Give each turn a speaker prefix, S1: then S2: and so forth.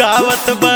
S1: गावत बा